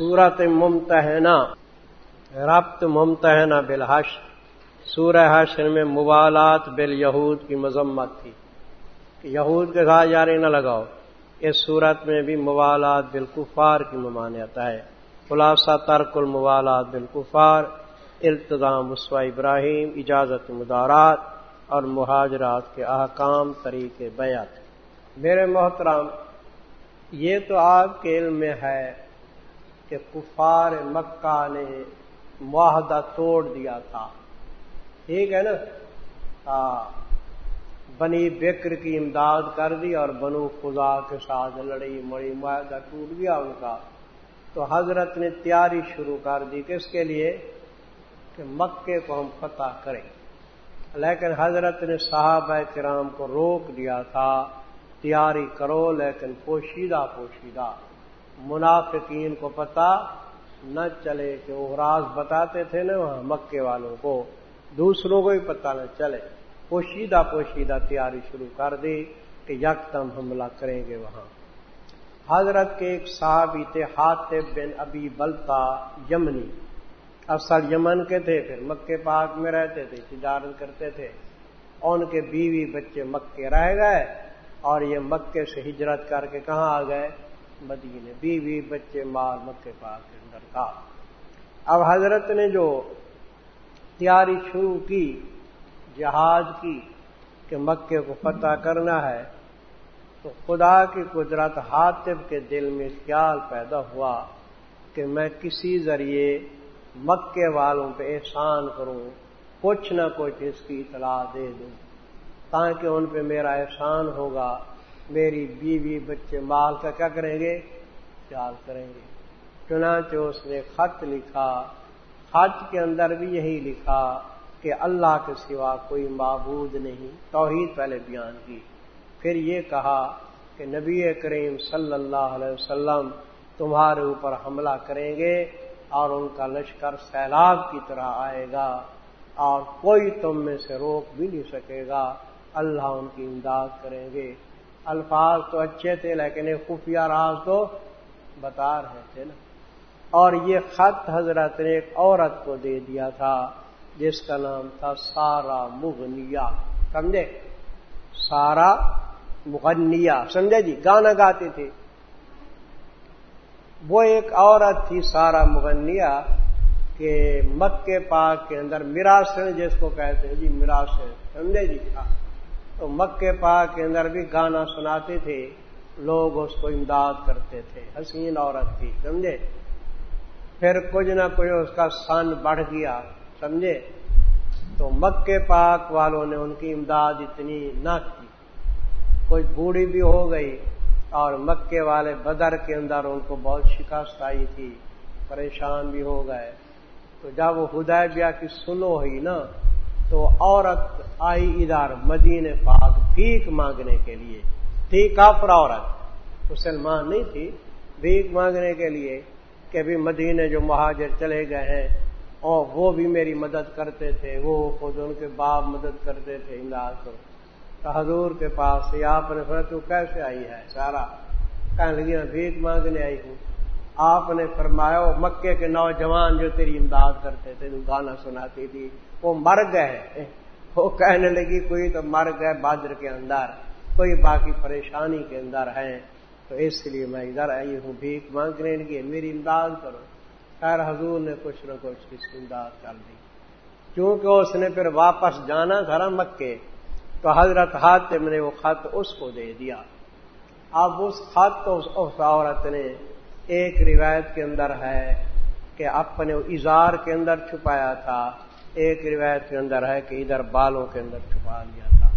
سورت ممتحنا ربط ممتحنا بالحش سورہ حشر میں موالات بل یہود کی مذمت تھی۔ کہ یہود کے ساتھ یاری نہ لگاؤ، اس صورت میں بھی موالات بالکفار کی ممانعت ہے۔ خلاصہ، ترک الموالات بالکفار التظام وسوہ ابراہیم، اجازت مدارات اور مہاجرات کے احکام، طریقے، بیعت۔ میرے محترم، یہ تو آپ کے علم میں ہے۔ کہ کفار مکہ نے معاہدہ توڑ دیا تھا۔ ٹھیک ہے نا؟ ہاں بنی بکر کی امداد کر دی اور بنو خدا کے ساتھ لڑی، مڑی، معاہدہ ٹوٹ گیا ان کا۔ تو حضرت نے تیاری شروع کر دی کس کے لیے؟ کہ مکے کو ہم فتح کریں۔ لیکن حضرت نے صحابہ کرام کو روک دیا تھا۔ تیاری کرو لیکن پوشیدہ پوشیدہ۔ منافقین کو پتا نہ چلے کہ وہ راز بتاتے تھے نا وہاں مکے والوں کو، دوسروں کو بھی پتہ نہ چلے۔ پوشیدہ پوشیدہ تیاری شروع کر دی کہ یکتم حملہ کریں گے وہاں۔ حضرت کے ایک صحابی تھے حاطب بن ابی بلتا یمنی۔ اصل یمن کے تھے، پھر مکے پاک میں رہتے تھے، تجارت کرتے تھے۔ ان کے بیوی بچے مکے رہ گئے اور یہ مکے سے ہجرت کر کے کہاں آ گئے؟ مدینے، بیوی، بچے، مال، مکے، پاک کے اندر تھا اب حضرت نے جو تیاری شروع کی، جہاز کی کہ مکے کو فتح کرنا ہے، تو خدا کی قدرت حاطب کے دل میں خیال پیدا ہوا کہ میں کسی ذریعے مکے والوں پہ احسان کروں، کچھ نہ کچھ اس کی اطلاع دے دوں، تاکہ ان پہ میرا احسان ہوگا میری بیوی بچے مال کا کیا کریں گے؟ خیال کریں گے۔ چنانچہ اس نے خط لکھا۔ خط کے اندر بھی یہی لکھا کہ اللہ کے سوا کوئی معبود نہیں۔ توحید پہلے بیان کی۔ پھر یہ کہا کہ نبی کریم صلی اللہ علیہ وسلم تمہارے اوپر حملہ کریں گے اور ان کا لشکر سیلاب کی طرح آئے گا اور کوئی تم میں سے روک بھی نہیں سکے گا۔ اللہ ان کی امداد کریں گے۔ الفاظ تو اچھے تھے، لیکن ایک خفیہ راز تو بتا رہے تھے نا۔ اور یہ خط حضرت نے ایک عورت کو دے دیا تھا، جس کا نام تھا سارا مغنیا سمجھے؟ سارا مغنیا سمجھے جی؟ گانا گاتے تھے۔ وہ ایک عورت تھی سارا مغنیا کہ مکے پاک کے اندر میراسن جس کو کہتے ہیں جی میراسن سمجھے جی؟ تھا تو مکے پاک کے اندر بھی گانا سناتے تھے، لوگ اس کو امداد کرتے تھے، حسین عورت تھی، سمجھے؟ پھر کچھ نہ کچھ اس کا سن بڑھ گیا، سمجھے؟ تو مکے پاک والوں نے ان کی امداد اتنی نہ کی۔ کوئی بوڑھی بھی ہو گئی اور مکے والے بدر کے اندر ان کو بہت شکست آئی تھی، پریشان بھی ہو گئے۔ تو جب وہ ہدایہ بیا کی سنو ہوئی نا تو عورت آئی ادھر مدین پاک بھیک مانگنے کے لیے۔ تھی کافر عورت۔ مسلمان نہیں تھی۔ بھیک مانگنے کے لیے کہ بھی مدینے جو مہاجر چلے گئے ہیں اور وہ بھی میری مدد کرتے تھے۔ وہ خود ان کے باپ مدد کرتے تھے امداد کو۔ تو حضور کے پاس سے آپ نے تو کیسے آئی ہے؟ سارا کہنے لگی میں بھیک مانگنے آئی ہوں۔ آپ نے فرمایا مکے کے نوجوان جو تیری امداد کرتے تھے گانا سناتی تھی۔ وہ مر گئے۔ وہ کہنے لگی، کوئی تو مر گئے بادر کے اندر، کوئی باقی پریشانی کے اندر ہے تو اس لیے میں ادھر آئی ہوں، بھیک مانگنے لگی، میری امداد کرو۔ خیر، حضور نے کچھ نہ کچھ اس کی امداد کر دی۔ کیونکہ اس نے پھر واپس جانا تھا مکے، تو حضرت حاتم نے وہ خط اس کو دے دیا۔ اب اس خط تو اس عورت نے ایک روایت کے اندر ہے کہ اپنے اظہار کے اندر چھپایا تھا۔ ایک روایت کے اندر ہے کہ ادھر بالوں کے اندر چھپا لیا تھا۔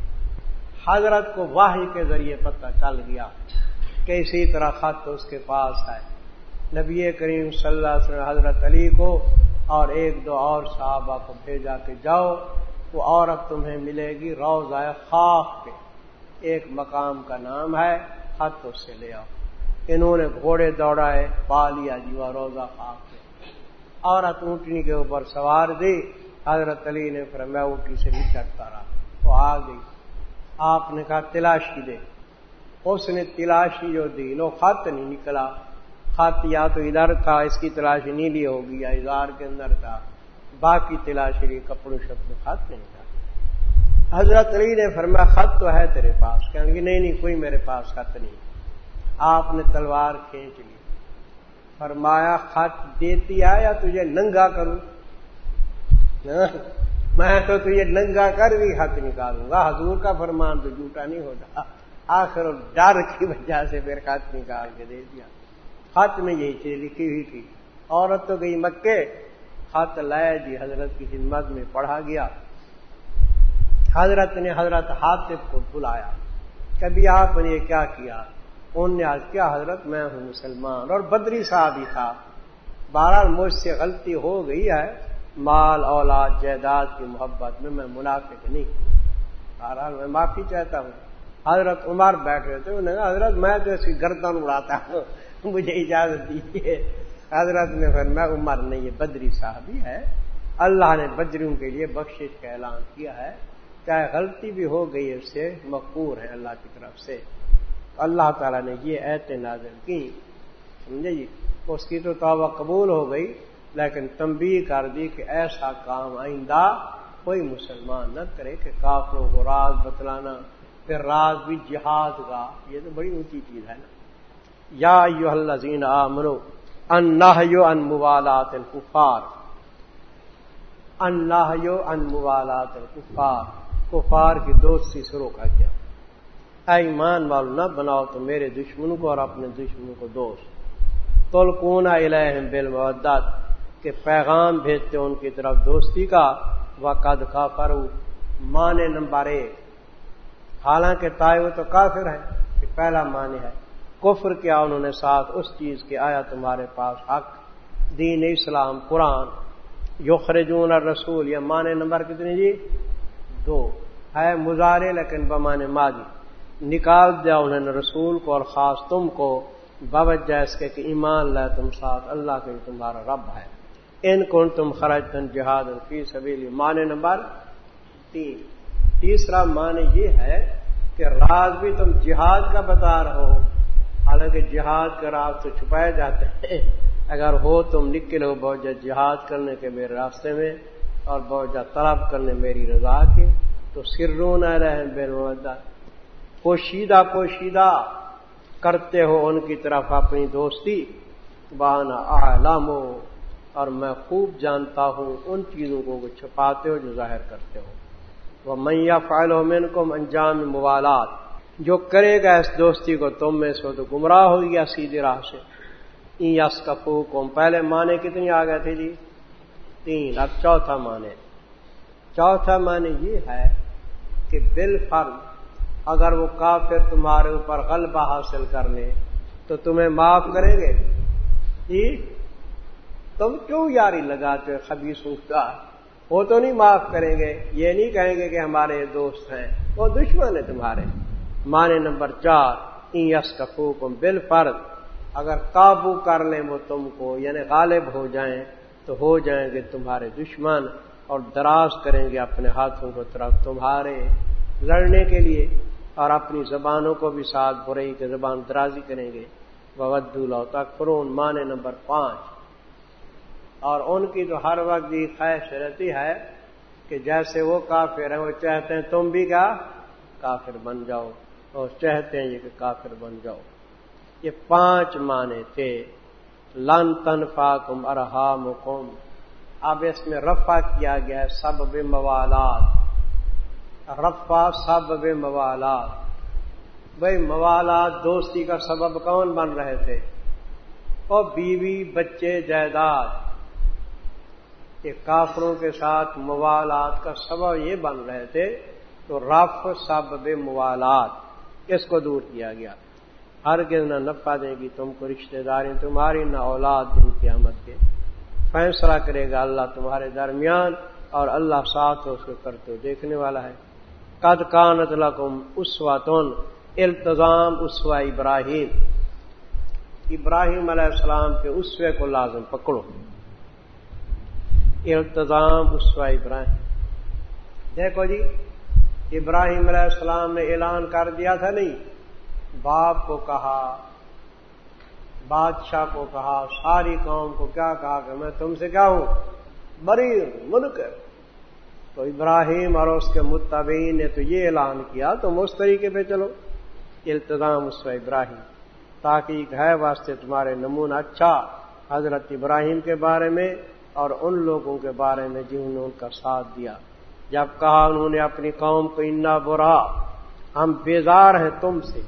حضرت کو واہی کے ذریعے پتہ چل گیا کہ اسی طرح خط اس کے پاس ہے۔ نبی کریم صلی اللہ علیہ وسلم حضرت علی کو اور ایک دو اور صحابہ کو بھیجا کے جاؤ، وہ عورت تمہیں ملے گی روز آئے خاک پہ۔ ایک مقام کا نام ہے، خط اس سے لے آؤ۔ انہوں نے گھوڑے دوڑائے، پا لیا جی وہ روزہ خاک پہ۔ عورت اونٹنی کے اوپر سوار دی۔ حضرت علی نے پھر میں اٹھی سے بھی چڑھتا رہا۔ وہ آ گئی آپ نے کہا تلاشی دے۔ اس نے تلاشی جو دی لو خط نہیں نکلا۔ خط یا تو ادھر تھا، اس کی تلاشی نیلی ہوگی یا اظہار کے اندر تھا۔ باقی تلاشی لی کپڑوں شکل خط نہیں تھا۔ حضرت علی نے فرمایا، خط تو ہے تیرے پاس۔ کہ نہیں نہیں، کوئی میرے پاس خط نہیں۔ آپ نے تلوار کھینچ لی۔ فرمایا، خط دیتی ہے یا تجھے ننگا کروں؟ ہاں؟ میں تو تجھے ننگا کر بھی خط نکالوں گا۔ حضور کا فرمان تو جھوٹا نہیں ہوتا۔ آخر ڈر کی وجہ سے پھر خط نکال کے دے دیا۔ خط میں یہی چیز لکھی ہوئی تھی۔ عورت تو گئی مکے۔ خط لائے جی حضرت کی خدمت میں پڑھا گیا۔ حضرت نے حضرت حاطف کو بلایا۔ کبھی آپ نے کیا کیا؟ انہوں نے آج کیا؟ حضرت میں ہوں مسلمان۔ اور بدری صاحب ہی تھا۔ بارہ مجھ سے غلطی ہو گئی ہے۔ مال، اولاد، جائیداد کی محبت میں میں منافق نہیں۔ بہرحال میں معافی چاہتا ہوں۔ حضرت عمر بیٹھ رہے تھے، انہوں نے حضرت، میں تو اس کی گردن اڑاتا ہوں، مجھے اجازت دیجیے حضرت نے پھر میں عمر نہیں، یہ بدری صاحب ہی ہے۔ اللہ نے بدریوں کے لیے بخشش کا اعلان کیا ہے۔ چاہے غلطی بھی ہو گئی، اس سے مقبور ہے اللہ کی طرف سے۔ اللہ تعالیٰ نے یہ ایت نازل کی۔ سمجھے جی؟ اس کی تو توبہ قبول ہو گئی۔ لیکن تمبی کر دی کہ ایسا کام آئندہ کوئی مسلمان نہ کرے کہ کافروں کو راز بتلانا، پھر راز بھی جہاد کا، یہ تو بڑی اونچی چیز ہے نا۔ یا یو اللہ زین آمنو، ان یو ان موالات الکفار۔ ان یو ان موالات الکفار۔ کفار کی دوستی شروع کا کیا۔ اے ایمان والو، نہ بناؤ تو میرے دشمنوں کو اور اپنے دشمنوں کو دوست۔ تلکون الہم بالمودت۔ کہ پیغام بھیجتے ان کی طرف دوستی کا، وقد کا فرو مانے نمبر ایک حالانکہ تائے تو کافر ہے کہ پہلا معنی ہے کفر کیا انہوں نے ساتھ اس چیز کے آیا تمہارے پاس حق، دین اسلام، قرآن۔ یخرجون رسول یہ معنی نمبر کتنی جی؟ دو۔ ہے مزارے لیکن بمانے ماضی۔ نکال دیا انہوں نے رسول کو اور خاص تم کو باوجہ اس کے کہ ایمان لائے تم ساتھ، اللہ کے تمہارا رب ہے۔ ان کون تم خرج تن جہاد فی سبیلی. معنی نمبر تین. تیسرا معنی یہ ہے کہ راز بھی تم جہاد کا بتا رہو حالانکہ جہاد کا راز تو چھپائے جاتے ہیں. اگر ہو تم نکلو بہت جہاد کرنے کے میرے راستے میں اور بہت طلب کرنے میری رضا کے، تو سروں نہ رہے بے روزہ پوشیدہ پوشیدہ کرتے ہو ان کی طرف اپنی دوستی. بانا عالم اور میں خوب جانتا ہوں ان چیزوں کو چھپاتے ہو جو ظاہر کرتے ہو وہ میاں فائل ہومین کو انجام موالات جو کرے گا اس دوستی کو تم میں سے تو گمراہ ہو گیا سیدھی راہ سے۔ یس کپو کو پہلے مانے کتنی آ گئے تھے جی؟ تین، اب چوتھا مانے چوتھا مانے یہ ہے کہ بل فرض اگر وہ کافر تمہارے اوپر غلبہ حاصل کر لے تو تمہیں معاف کریں گے۔ جی؟ تم کیوں یاری لگاتے خبی سوکھتا وہ تو نہیں معاف کریں گے، یہ نہیں کہیں گے کہ ہمارے دوست ہیں، وہ دشمن ہے تمہارے۔ معنی نمبر چار یس کفو کو بل فرد اگر قابو کر لیں وہ تم کو یعنی غالب ہو جائیں، تو ہو جائیں گے تمہارے دشمن اور دراز کریں گے اپنے ہاتھوں کو طرف تمہارے۔ لڑنے کے لیے اور اپنی زبانوں کو بھی ساتھ برئی کے زبان درازی کریں گے۔ بد لو تک فرون مانے نمبر پانچ۔ اور ان کی تو ہر وقت یہ خواہش رہتی ہے کہ جیسے وہ کافر ہیں، وہ چاہتے ہیں تم بھی کیا؟ کافر بن جاؤ اور چاہتے ہیں یہ کہ کافر بن جاؤ۔ یہ پانچ معنی تھے۔ لن تنفا کم ارحام اب اس میں رفع کیا گیا سب موالات۔ رفا سب موالات۔ بھائی موالات دوستی کا سبب کون بن رہے تھے؟ اور بیوی، بچے، جائیداد۔ یہ کافروں کے ساتھ موالات کا سبب یہ بن رہے تھے تو رف سب موالات، اس کو دور کیا گیا۔ ہر کے نہ نفع دے گی تم کو رشتہ داری تمہاری نہ اولاد دن قیامت کے۔ فیصلہ کرے گا اللہ تمہارے درمیان اور اللہ ساتھ اس کو کرتے دیکھنے والا ہے۔ قد کانت لکم اسواتن التظام اسوا ابراہیم۔ ابراہیم علیہ السلام کے اسوے کو لازم پکڑو۔ التظام اسوا ابراہیم۔ دیکھو جی ابراہیم علیہ السلام نے اعلان کر دیا تھا نہیں، باپ کو کہا، بادشاہ کو کہا، ساری قوم کو کیا کہا کہ میں تم سے کیا ہوں؟ بری ملک تو ابراہیم اور اس کے متبین نے تو یہ اعلان کیا، تم اس طریقے پہ چلو۔ التظام اس ابراہیم۔ تاکہ ہے واسطے تمہارے نمونہ اچھا حضرت ابراہیم کے بارے میں اور ان لوگوں کے بارے میں جنہوں نے ان کا ساتھ دیا۔ جب کہا انہوں نے اپنی قوم کو، انا برا، ہم بیزار ہیں تم سے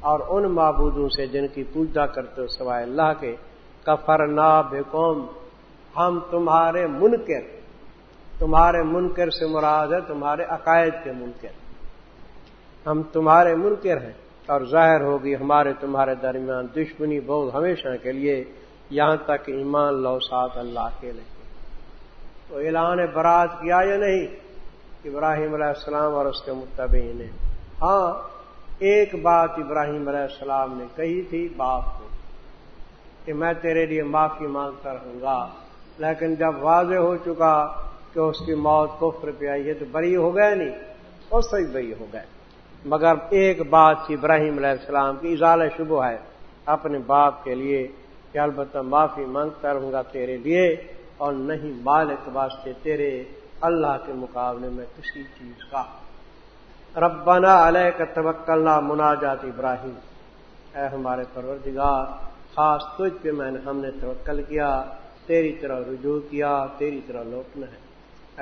اور ان معبودوں سے جن کی پوجا کرتے ہو سوائے اللہ کے کفر نا بے قوم ہم تمہارے منکر تمہارے منکر سے مراد ہے تمہارے عقائد کے منکر۔ ہم تمہارے منکر ہیں اور ظاہر ہوگی ہمارے تمہارے درمیان دشمنی بہت ہمیشہ کے لیے یہاں تک ایمان لو ساتھ اللہ کے لے تو اعلان برات کیا یا نہیں؟ ابراہیم علیہ السلام اور اس کے متبین نے۔ ہاں ایک بات ابراہیم علیہ السلام نے کہی تھی، باپ کو، کہ میں تیرے لیے معافی مانگتا رہوں گا۔ لیکن جب واضح ہو چکا کہ اس کی موت کفر پہ آئی ہے تو بری ہو گئے نہیں اس سے بری ہو گئے۔ مگر ایک بات ابراہیم علیہ السلام کی اضال شبہ ہے، اپنے باپ کے لیے کہ البتہ معافی مانگتا رہوں گا تیرے لیے اور نہیں مالک واسطے تیرے اللہ کے مقابلے میں کسی چیز کا۔ ربنا علیہ کا توکلنا مناجات ابراہیم۔ اے ہمارے پروردگار، خاص تجھ پہ میں نے ہم نے توکل کیا، تیری طرح رجوع کیا، تیری طرح لوٹنا ہے۔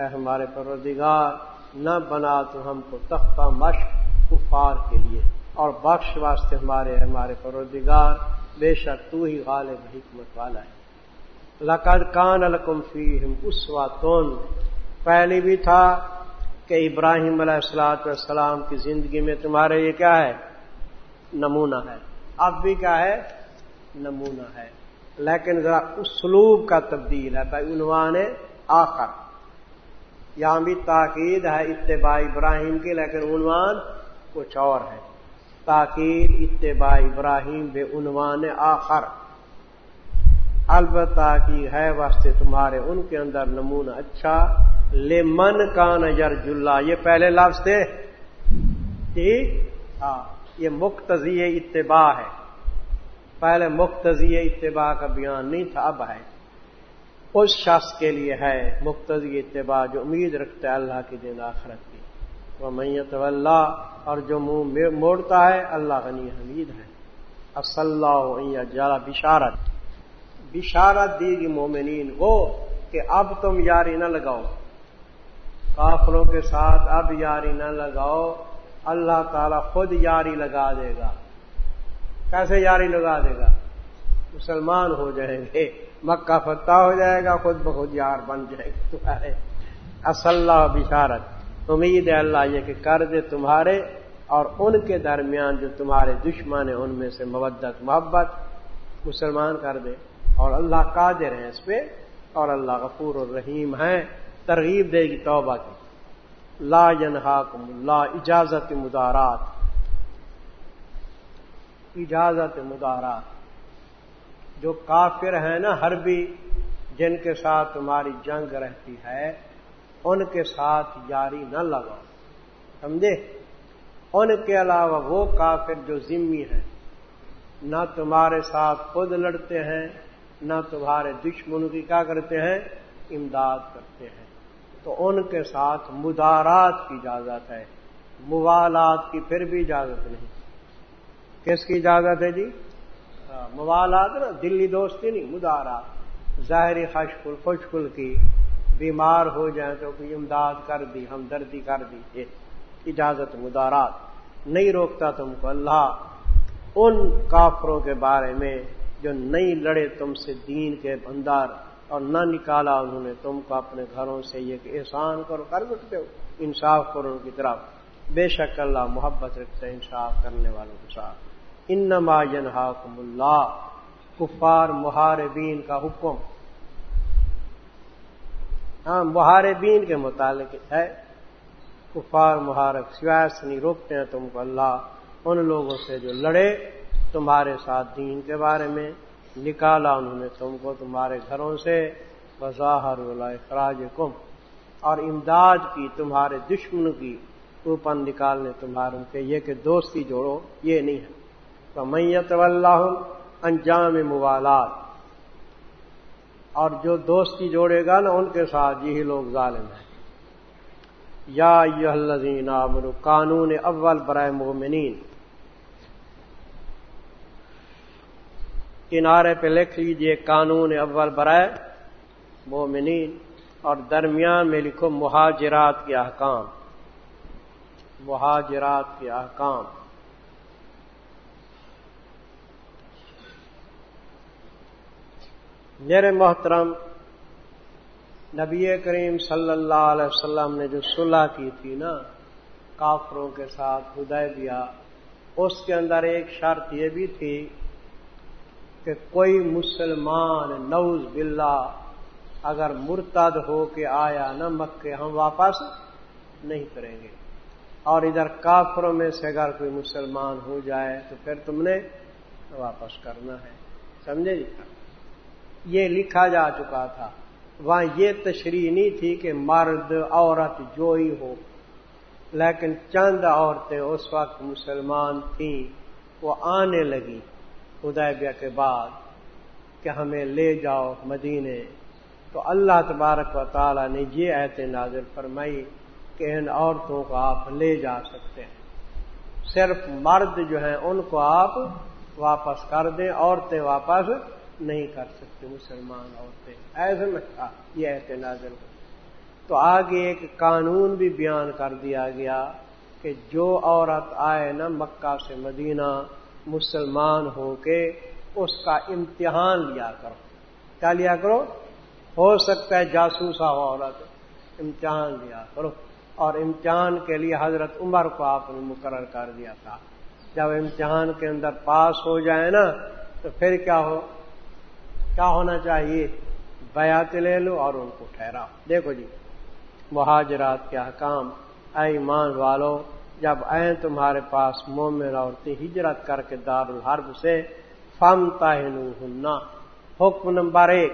اے ہمارے پروردگار، نہ بنا تو ہم کو تختہ مشق کفار کے لیے۔ اور بخش واسطے ہمارے ہمارے پروردگار بے شک تو ہی غالب حکمت والا ہے۔ لقد کان الکم فیم اس واتون پہلی بھی تھا کہ ابراہیم علیہ السلاۃ والسلام کی زندگی میں تمہارے یہ کیا ہے؟ نمونہ ہے۔ اب بھی کیا ہے؟ نمونہ ہے۔ لیکن ذرا اسلوب کا تبدیل ہے۔ بھائی عنوان آخر۔ یہاں بھی تاکید ہے اتباع ابراہیم کی، لیکن عنوان کچھ اور ہے۔ تاکید اتباع ابراہیم بے عنوان آخر۔ البتہ کی ہے واسطے تمہارے ان کے اندر نمونہ اچھا۔ لے من کا نظر جلا یہ پہلے لفظ تھے۔ ٹھیک؟ ہاں یہ مقتضی اتباع ہے۔ پہلے مقتضی اتباع کا بیان نہیں تھا، اب ہے۔ اس شخص کے لیے ہے مقتضی اتباع جو امید رکھتا ہے اللہ کی دن آخرت۔ وہ میت اللہ اور جو منہ موڑتا ہے، اللہ غنی حمید ہے۔ اللہ جارا بشارت۔ بشارت دی گی مومنین کو کہ اب تم یاری نہ لگاؤ۔ کافروں کے ساتھ اب یاری نہ لگاؤ۔ اللہ تعالی خود یاری لگا دے گا۔ کیسے یاری لگا دے گا؟ مسلمان ہو جائیں گے۔ مکہ فتح ہو جائے گا، خود بخود یار بن جائے گا تمہارے اللہ بشارت۔ امید ہے اللہ یہ کہ کر دے تمہارے اور ان کے درمیان جو تمہارے دشمن ہیں، ان میں سے مودت، محبت مسلمان کر دے۔ اور اللہ قادر ہیں اس پہ اور اللہ غفور الرحیم ہیں۔ ترغیب دے گی توبہ کی۔ لا ینہاکم، لا اجازت مدارات۔ اجازت مدارات۔ جو کافر ہیں نا ہر بھی جن کے ساتھ تمہاری جنگ رہتی ہے ان کے ساتھ جاری نہ لگاؤ۔ سمجھے؟ ان کے علاوہ وہ کافر جو ذمی ہیں نہ تمہارے ساتھ خود لڑتے ہیں، نہ تمہارے دشمنوں کی کیا کرتے ہیں؟ امداد کرتے ہیں۔ تو ان کے ساتھ مدارات کی اجازت ہے، موالات کی پھر بھی اجازت نہیں۔ کس کی اجازت ہے جی؟ موالات نا دلی دوستی نہیں، مدارات۔ ظاہری خشکل خوشکل کی۔ بیمار ہو جائیں تو کوئی امداد کر دی، ہمدردی کر دی اجازت، مدارات نہیں روکتا تم کو اللہ۔ ان کافروں کے بارے میں جو نہیں لڑے تم سے دین کے اندر اور نہ نکالا انہوں نے، تم کو اپنے گھروں سے یہ کہ احسان کرو، کر سکتے ہو۔ انصاف کرو ان کی طرف۔ بے شک اللہ محبت رکھتے انصاف کرنے والوں کے ساتھ۔ ان ینہاکم اللہ، کفار، محاربین کا حکم۔ ہاں محاربین کے متعلق ہے۔ کفار محارب سوائے نہیں روکتے ہیں تم کو اللہ۔ ان لوگوں سے جو لڑے، تمہارے ساتھ دین کے بارے میں نکالا انہوں نے تم کو تمہارے گھروں سے۔ بظاہر اخراج کم اور امداد کی، تمہارے دشمن کی اوپر نکالنے تمہارے کے یہ کہ دوستی جوڑو، یہ نہیں ہے۔ تو میت اللہ انجام موالات۔ اور جو دوستی جوڑے گا نا، ان کے ساتھ یہی لوگ ظالم ہیں۔ یا یہ عامر قانون اول برائے مومنین۔ کنارے پہ لکھ لیجیے، قانون اول برائے مومنین۔ اور درمیان میں لکھو، مہاجرات کے احکام۔ مہاجرات کے احکام۔ میرے محترم، نبی کریم صلی اللہ علیہ وسلم نے جو صلح کی تھی نا، کافروں کے ساتھ ہدے دیا اس کے اندر ایک شرط یہ بھی تھی کہ کوئی مسلمان نوز باللہ، اگر مرتد ہو کے آیا نہ مکے ہم واپس نہیں کریں گے۔ اور ادھر کافروں میں سے اگر کوئی مسلمان ہو جائے تو پھر تم نے واپس کرنا ہے۔ سمجھے جی؟ یہ لکھا جا چکا تھا۔ وہاں یہ تشریح نہیں تھی کہ مرد، عورت جو ہی ہو۔ لیکن چند عورتیں اس وقت مسلمان تھیں، وہ آنے لگی ادیبیہ کے بعد کہ ہمیں لے جاؤ مدینے۔ تو اللہ تبارک و تعالی نے یہ ایت نازل فرمائی کہ ان عورتوں کو آپ لے جا سکتے ہیں۔ صرف مرد جو ہیں، ان کو آپ واپس کر دیں، عورتیں واپس نہیں کر سکتے مسلمان عورتیں۔ ایسے میں تھا یہ ایت نازل تو آگے ایک قانون بھی بیان کر دیا گیا کہ جو عورت آئے نا مکہ سے مدینہ مسلمان ہو کے اس کا امتحان لیا کرو۔ کیا لیا کرو؟ ہو سکتا ہے جاسوسا ہو عورت امتحان لیا کرو۔ اور امتحان کے لیے حضرت عمر کو آپ نے مقرر کر دیا تھا۔ جب امتحان کے اندر پاس ہو جائے نا، تو پھر کیا ہو؟ کیا ہونا چاہیے؟ بیات لے لو اور ان کو ٹھہرا دیکھو جی مہاجرات کے حکام اے ایمان والو، جب آئے تمہارے پاس مومن عورتیں ہجرت کر کے دار الحرب سے فم تاہنہ حکم نمبر ایک،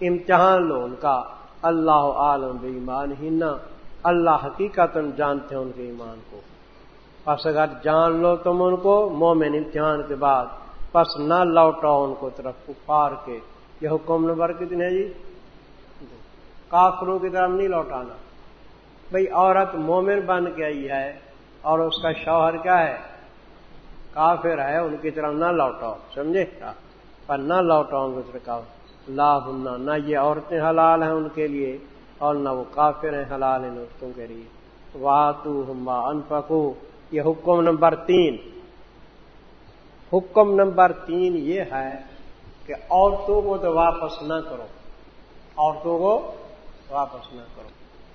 امتحان لو ان کا۔ اللہ عالم بے ایمان ہی نہ اللہ حقیقت جانتے ہیں ان کے ایمان کو۔ پس اگر جان لو تم ان کو، مومن امتحان کے بعد۔ پس نہ لوٹاؤ ان کو طرف، کفار کے۔ یہ حکم نمبر کتنے جی؟ کافروں کی طرف نہیں لوٹانا۔ بھئی عورت مومن بن کے آئی ہے اور اس کا شوہر کیا ہے؟ کافر ہے، ان کی طرف نہ لوٹاؤ، سمجھے؟ پر نہ لوٹاؤ ان کی طرف لا ہننا نہ یہ عورتیں حلال ہیں ان کے لیے اور نہ وہ کافر ہیں حلال ہیں دوستوں کے لیے۔ واتو ہما ان پکو یہ حکم نمبر تین۔ حکم نمبر تین یہ ہے کہ عورتوں کو تو واپس نہ کرو۔ عورتوں کو واپس نہ کرو۔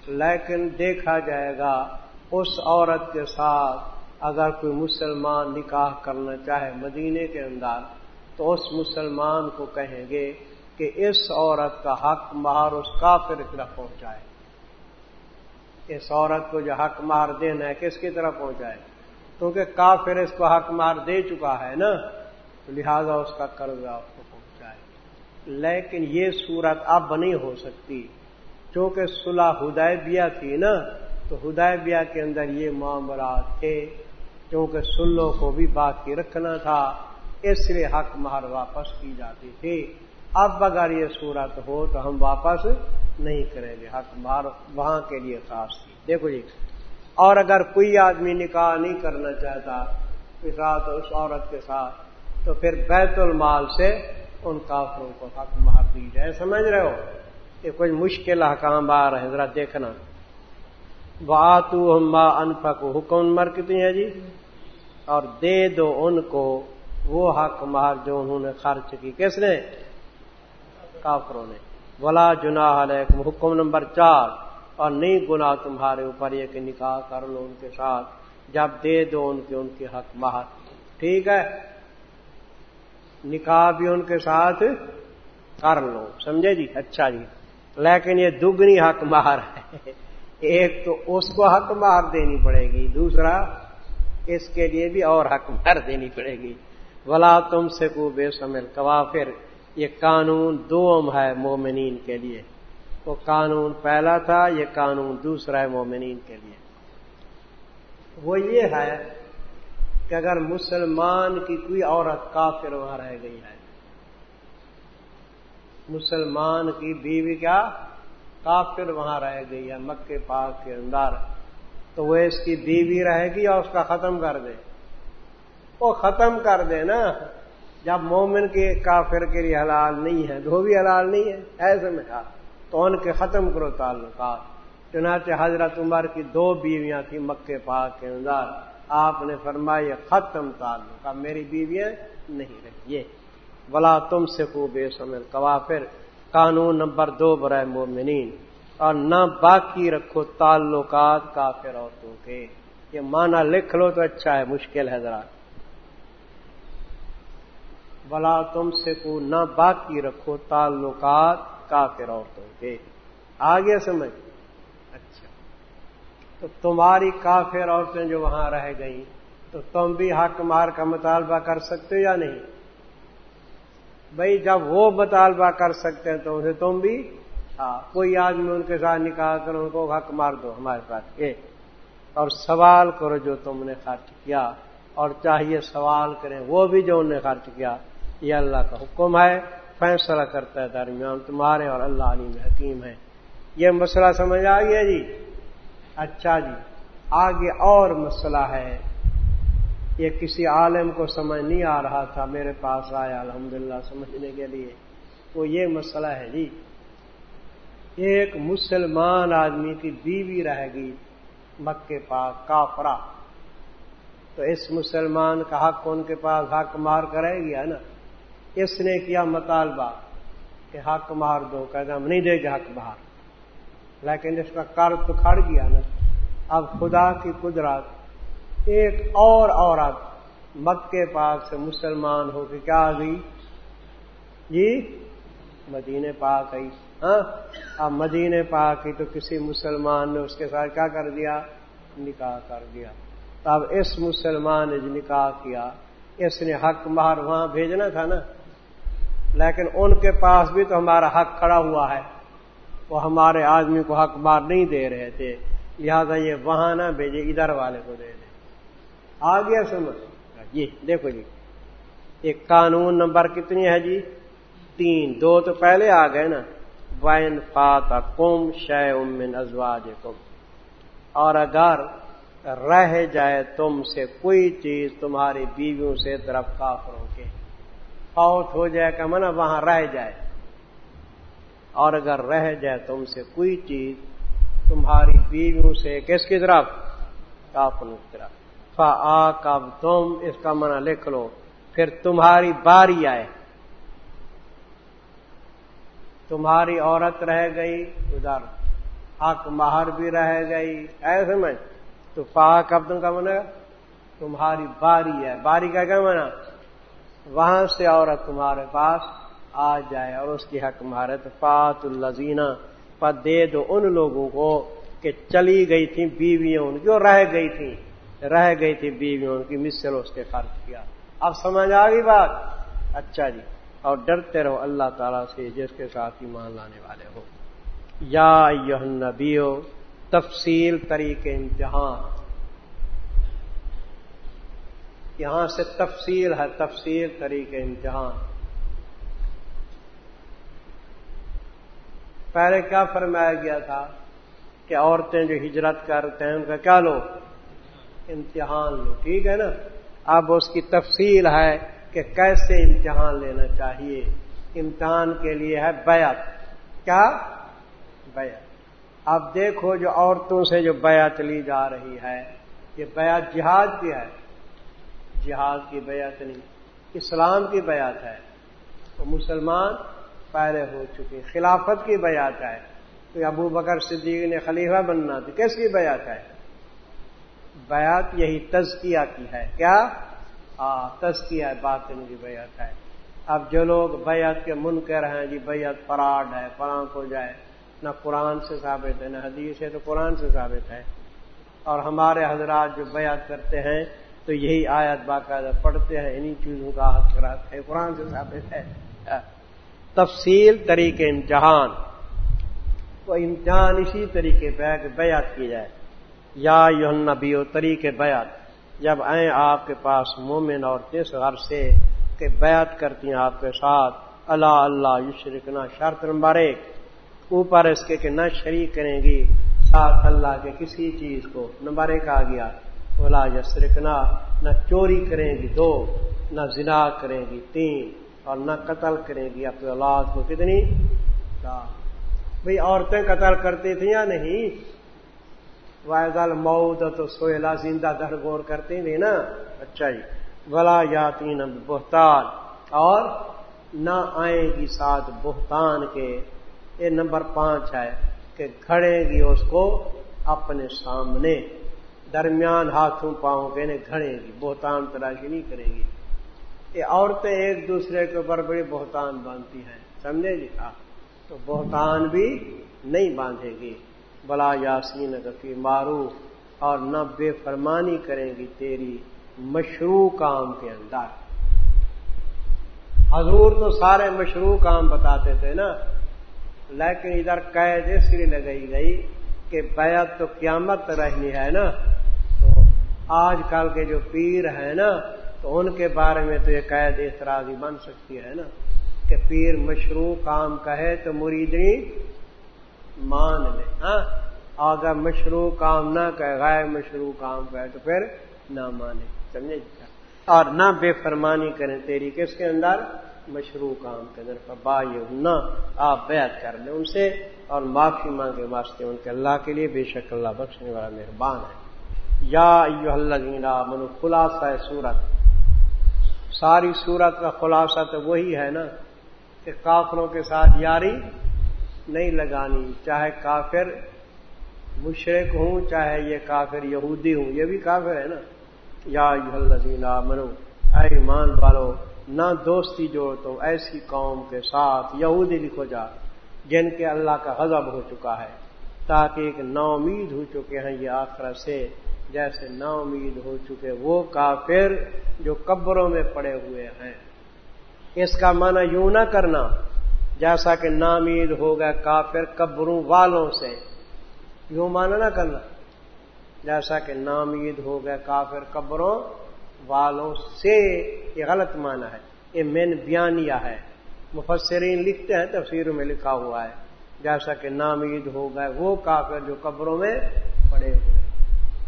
لیکن دیکھا جائے گا اس عورت کے ساتھ اگر کوئی مسلمان نکاح کرنا چاہے مدینے کے اندر، تو اس مسلمان کو کہیں گے کہ اس عورت کا حق مہار اس کافر کی طرف پہنچائے۔ اس عورت کو جو حق مار دینا ہے، کس کی طرف پہنچائے؟ کیونکہ کافر اس کو حق مار دے چکا ہے نا، تو لہذا اس کا قرضہ اس کو پہنچائے لیکن یہ صورت اب نہیں ہو سکتی۔ چونکہ صلح ہدایبیہ تھی نا، تو ہدایبیہ کے اندر یہ معاملات تھے۔ کیونکہ سلو کو بھی باقی رکھنا تھا، اس لیے حق مہر واپس کی جاتی تھی۔ اب اگر یہ صورت ہو تو ہم واپس نہیں کریں گے۔ حق مہر وہاں کے لیے خاص تھی۔ دیکھو جی۔ اور اگر کوئی آدمی نکاح نہیں کرنا چاہتا ساتھ اس عورت کے ساتھ، تو پھر بیت المال سے ان کافروں کو حق مہر دی جائے، سمجھ رہے ہو؟ یہ کچھ مشکل حکام بار ہے ذرا دیکھنا۔ باتو ہم انفق حکم مر کتنی ہے جی؟ اور دے دو ان کو وہ حق مار جو انہوں نے خرچ کی۔ کس نے؟ کافروں نے۔ ولا جنا حکم نمبر چار۔ اور نہیں گنا تمہارے اوپر یہ کہ نکاح کر لو ان کے ساتھ، جب دے دو ان کے ان کے حق مہر ٹھیک ہے؟ نکاح بھی ان کے ساتھ کر لو۔ سمجھے جی؟ اچھا جی۔ لیکن یہ دگنی حق مار ہے۔ ایک تو اس کو حق مار دینی پڑے گی، دوسرا اس کے لیے بھی اور حق مار دینی پڑے گی۔ ولا تم سے کو بے سمل کوافر یہ قانون دوم ہے مومنین کے لیے۔ وہ قانون پہلا تھا، یہ قانون دوسرا ہے مومنین کے لیے۔ وہ یہ ہے کہ اگر مسلمان کی کوئی عورت کافر وہاں رہ گئی ہے، مسلمان کی بیوی کیا؟ کافر وہاں رہ گئی ہے، مکے، پاک کے اندر۔ تو وہ اس کی بیوی رہے گی اور اس کا ختم کر دے۔ وہ ختم کر دے نا، جب مومن کے کافر کے لیے حلال نہیں ہے، وہ بھی حلال نہیں ہے، ایسے میں کہا تو ان کے ختم کرو تعلقات چنانچہ حضرت عمر کی دو بیویاں تھیں مکے پاک کے اندر۔ آپ نے فرمایا، ختم تعلقات میری بیویاں نہیں رہی یہ بلا تم سے خوب سمل کوافر قانون نمبر دو برائے مومنین۔ اور نہ باقی رکھو تعلقات کافر عورتوں کے۔ یہ مانا لکھ لو تو اچھا ہے، مشکل ہے ذرا۔ بلا تم سے کو نہ باقی رکھو تعلقات کافر عورتوں کے آگے سمجھ اچھا۔ تو تمہاری کافر عورتیں جو وہاں رہ گئیں، تو تم بھی حق مار کا مطالبہ کر سکتے ہو یا نہیں؟ بھائی، جب وہ مطالبہ کر سکتے ہیں تو اسے تم بھی ہاں کوئی آدمی ان کے ساتھ نکال کر ان کو حق مار دو ہمارے پاس۔ یہ۔ اور سوال کرو جو تم نے خرچ کیا۔ اور چاہیے سوال کریں وہ بھی جو انہوں نے خرچ کیا۔ یہ اللہ کا حکم ہے۔ فیصلہ کرتا ہے درمیان تمہارے اور اللہ علی حکیم ہے یہ مسئلہ سمجھ آ گیا جی؟ اچھا جی آگے اور مسئلہ ہے۔ یہ کسی عالم کو سمجھ نہیں آ رہا تھا، میرے پاس آیا، الحمدللہ، سمجھنے کے لیے۔ وہ یہ مسئلہ ہے جی۔ ایک مسلمان آدمی کی بیوی رہ گئی مکے پاس کافرا تو اس مسلمان کا حق ان کے پاس حق مار کرے گیا نا؟ اس نے کیا مطالبہ کہ حق مار دو کہ ہم نہیں دے گے حق باہر لیکن اس کا کر تو کھڑ گیا نا۔ اب خدا کی قدرت ایک اور عورت مکے پاک سے مسلمان ہو کے کیا آ گئی؟ جی مدینے پاک آئی۔ ہاں اب مدینے پاک کی تو کسی مسلمان نے اس کے ساتھ کیا کر دیا؟ نکاح کر دیا۔ تب اس مسلمان نے جو نکاح کیا، اس نے حق مہار وہاں بھیجنا تھا نا۔ لیکن ان کے پاس بھی تو ہمارا حق کھڑا ہوا ہے۔ وہ ہمارے آدمی کو حق بار نہیں دے رہے تھے۔ لہذا یہ وہاں نہ بھیجے ادھر والے کو دے دیں آ گیا سمجھ۔ جی دیکھو جی۔ ایک قانون نمبر کتنی ہے جی؟ تین۔ دو تو پہلے آ گئے نا۔ وائن فات کم شے امن ازواج کم اور اگر رہ جائے تم سے کوئی چیز تمہاری بیویوں سے طرف کافروں کے۔ فوت ہو جائے کہ من وہاں رہ جائے۔ اور اگر رہ جائے تم سے کوئی چیز تمہاری بیویوں سے کس کی طرف؟ کافن کی طرف۔ فا کب تم اس کا منع لکھ لو۔ پھر تمہاری باری آئے۔ تمہاری عورت رہ گئی، ادھر حق مہر بھی رہ گئی۔ ایسے میں تو فا کب تم کا منع تمہاری باری ہے۔ باری کا کیا منع؟ وہاں سے عورت تمہارے پاس آ جائے اور اس کی حق مہارت فات الزینہ پر دے دو ان لوگوں کو کہ چلی گئی تھی بیویاں ان کی اور رہ گئی تھی رہ گئی تھی بیویوں ان کی مصر اس کے خرچ کیا۔ اب سمجھ آ گئی بات؟ اچھا جی۔ اور ڈرتے رہو، اللہ تعالیٰ سے جس کے ساتھ ایمان لانے والے ہو۔ یا یہ نبیو تفصیل طریقے امتحان۔ یہاں سے تفصیل ہے تفصیل طریقے امتحان۔ پہلے کیا فرمایا گیا تھا کہ عورتیں جو ہجرت کرتے ہیں، ان کا کیا لو امتحان لو ٹھیک ہے نا؟ اب اس کی تفصیل ہے کہ کیسے امتحان لینا چاہیے۔ امتحان کے لیے ہے بیعت۔ کیا؟ بیعت۔ اب دیکھو جو عورتوں سے جو بیعت لی جا رہی ہے، یہ بیعت جہاد کی ہے۔ جہاد کی بیعت نہیں، اسلام کی بیعت ہے۔ تو مسلمان پہلے ہو چکے، خلافت کی بیعت ہے۔ تو ابو بکر صدیق نے خلیفہ بننا تھی کس کی بیعت ہے؟ بیعت یہی تزکیہ کی ہے۔ کیا؟ ہاں تزکیہ باطن کی بیعت ہے۔ اب جو لوگ بیعت کے منکر ہیں جی بیعت فراڈ ہے فراں ہو جائے۔ نہ قرآن سے ثابت ہے، نہ حدیث ہے، تو قرآن سے ثابت ہے۔ اور ہمارے حضرات جو بیعت کرتے ہیں تو یہی آیت باقاعدہ پڑھتے ہیں انہیں چیزوں کا حق ہے، قرآن سے ثابت ہے۔ تفصیل طریقے امتحان۔ تو امتحان اسی طریقے پہ ہے کہ بیعت کی جائے۔ یا یو نبی و طریقے بیعت۔ جب آئیں آپ کے پاس مومن اور جس گھر سے کہ بیعت کرتی ہیں آپ کے ساتھ۔ اللہ اللہ یشرکنا شرط نمبر ایک اوپر اس کے کہ نہ شریک کریں گی، ساتھ اللہ کے کسی چیز کو۔ نمبر ایک آ گیا۔ بولا یسرکنا نہ چوری کریں گی دو، نہ زنا کریں گی تین اور نہ قتل کریں گی اپنے اولاد کو کتنی؟ بھئی عورتیں قتل کرتی تھیں یا نہیں؟ وائدل مود تو سویلا زندہ در غور کرتی تھی نا؟ اچھا جی۔ بلا یا تین بہتان۔ اور نہ آئے گی ساتھ بہتان کے۔ یہ نمبر پانچ ہے کہ کھڑے گی اس کو اپنے سامنے۔ درمیان ہاتھوں پاؤں کے گھڑے گی، بہتان تلاشی نہیں کرے گی۔ یہ عورتیں ایک دوسرے کے اوپر بڑی بہتان باندھتی ہیں، سمجھے جی؟ ہاں۔ تو بہتان بھی نہیں باندھے گی۔ بلا یاسین کفی مارو اور نہ بے فرمانی کریں گی تیری مشروع کام کے اندر۔ حضور تو سارے مشروع کام بتاتے تھے نا، لیکن ادھر قید اس لیے لگائی گئی کہ بیعت تو قیامت رہنی ہے نا۔ آج کل کے جو پیر ہیں نا، تو ان کے بارے میں تو یہ قید اعتراضی بن سکتی ہے نا کہ پیر مشروع کام کہے تو مریدنی مان لے ہاں؟ اگر مشروع کام نہ کہ غیر مشروع کام کہے تو پھر نہ مانے، سمجھے؟ اور نہ بے فرمانی کریں، تیری کس کے اندر؟ مشروع کام کے اندر۔ با نہ آپ بیعت کر لیں ان سے اور معافی مانگے واسطے ان کے اللہ کے لیے، بے شک اللہ بخشنے والا مہربان ہے۔ یا اللہ منو خلاصہ ہے سورت۔ ساری سورت کا خلاصہ تو وہی ہے نا کہ کافروں کے ساتھ یاری نہیں لگانی، چاہے کافر مشرق ہوں، چاہے یہ کافر یہودی ہوں، یہ بھی کافر ہے نا۔ یا اللہ منو اے ایمان والو، نہ دوستی جوڑ تو ایسی قوم کے ساتھ یہودی لکھو جا، جن کے اللہ کا غضب ہو چکا ہے، تاکہ ایک نا امید ہو چکے ہیں یہ آخر سے۔ جیسے نا امید ہو چکے، وہ کافر جو قبروں میں پڑے ہوئے ہیں۔ اس کا معنی یوں نہ کرنا، جیسا کہ نامید ہو گیا کافر قبروں والوں سے، یوں مانا نہ کرنا۔ جیسا کہ نامید ہو گیا کافر قبروں والوں سے، یہ غلط مانا ہے۔ یہ مین بیانیہ ہے۔ مفسرین لکھتے ہیں، تفسیر میں لکھا ہوا ہے۔ جیسا کہ نامید ہو گئے وہ کافر جو قبروں میں پڑے ہوئے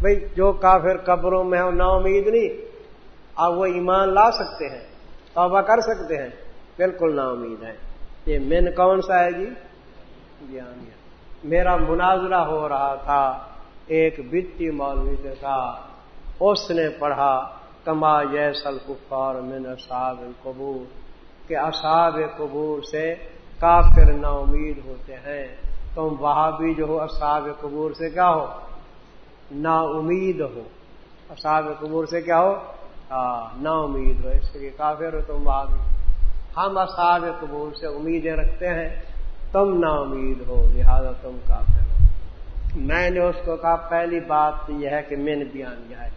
بھائی جو کافر قبروں میں ہو نا امید نہیں۔ اب وہ ایمان لا سکتے ہیں، توبہ کر سکتے ہیں، بالکل نا امید ہے یہ من کون سا ہے جی؟ میرا مناظرہ ہو رہا تھا، ایک بتی مولوی کے ساتھ۔ اس نے پڑھا، کما یسل کفار من اصاب قبور کہ اصاب قبور سے کافر نا امید ہوتے ہیں۔ تم وہاں بھی جو ہو اصاب قبور سے کیا ہو؟ نا امید ہو۔ اصحاب قبور سے کیا ہو؟ نا امید ہو۔ اس لیے کافر ہو تم وہاں ہم اصحاب قبور سے امیدیں رکھتے ہیں، تم نا امید ہو، لہذا تم کافر ہو۔ میں نے اس کو کہا، پہلی بات یہ ہے کہ میں نے بیان کیا ہے۔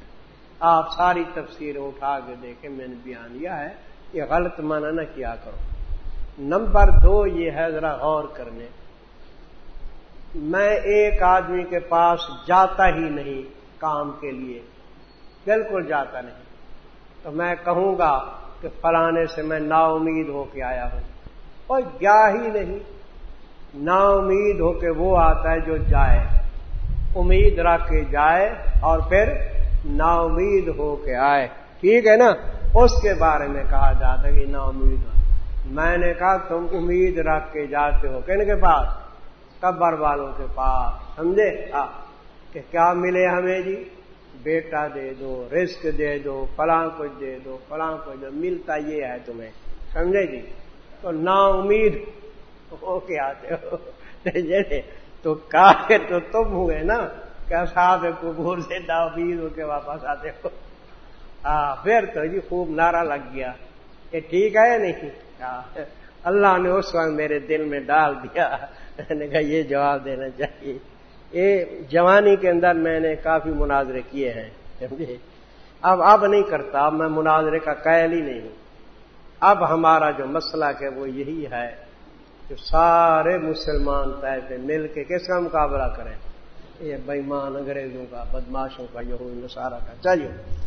آپ ساری تفسیر اٹھا کے دیکھیں، میں نے بیان کیا ہے۔ یہ غلط منع نہ کیا کرو۔ نمبر دو یہ ہے، ذرا غور کرنے۔ میں ایک آدمی کے پاس جاتا ہی نہیں کام کے لیے۔ بالکل جاتا نہیں۔ تو میں کہوں گا کہ فلانے سے میں نا امید ہو کے آیا ہوں۔ اور گیا ہی نہیں۔ نا امید ہو کے وہ آتا ہے جو جائے۔ امید رکھ کے جائے اور پھر نا امید ہو کے آئے۔ ٹھیک ہے نا؟ اس کے بارے میں کہا جاتا ہے کہ نا امید ہو۔ میں نے کہا تم امید رکھ کے جاتے ہو۔ کن کے پاس قبر والوں کے پاس، سمجھے؟ ہاں۔ کہ کیا ملے ہمیں جی؟ بیٹا دے دو رسک دے دو، فلاں کچھ دے دو، فلاں کچھ دو، ملتا یہ ہے تمہیں، سمجھے جی؟ تو نا امید ہو کے آتے ہو۔ جی، تو کافر تو تم ہوئے نا کیا صاحب قبور سے نا امید ہو کے واپس آتے ہو۔ ہاں پھر تو جی خوب نعرہ لگ گیا۔ یہ ٹھیک ہے یا نہیں؟ ہاں۔ اللہ نے اس وقت میرے دل میں ڈال دیا۔ میں نے کہا یہ جواب دینا چاہیے۔ یہ جوانی کے اندر میں نے کافی مناظرے کیے ہیں اب اب نہیں کرتا، اب میں مناظرے کا قائل ہی نہیں ہوں۔ اب ہمارا جو مسئلہ ہے وہ یہی ہے کہ سارے مسلمان طے مل کے کس کا مقابلہ کریں۔ یہ بےمان انگریزوں کا بدماشوں کا یہ سارا کا چاہیے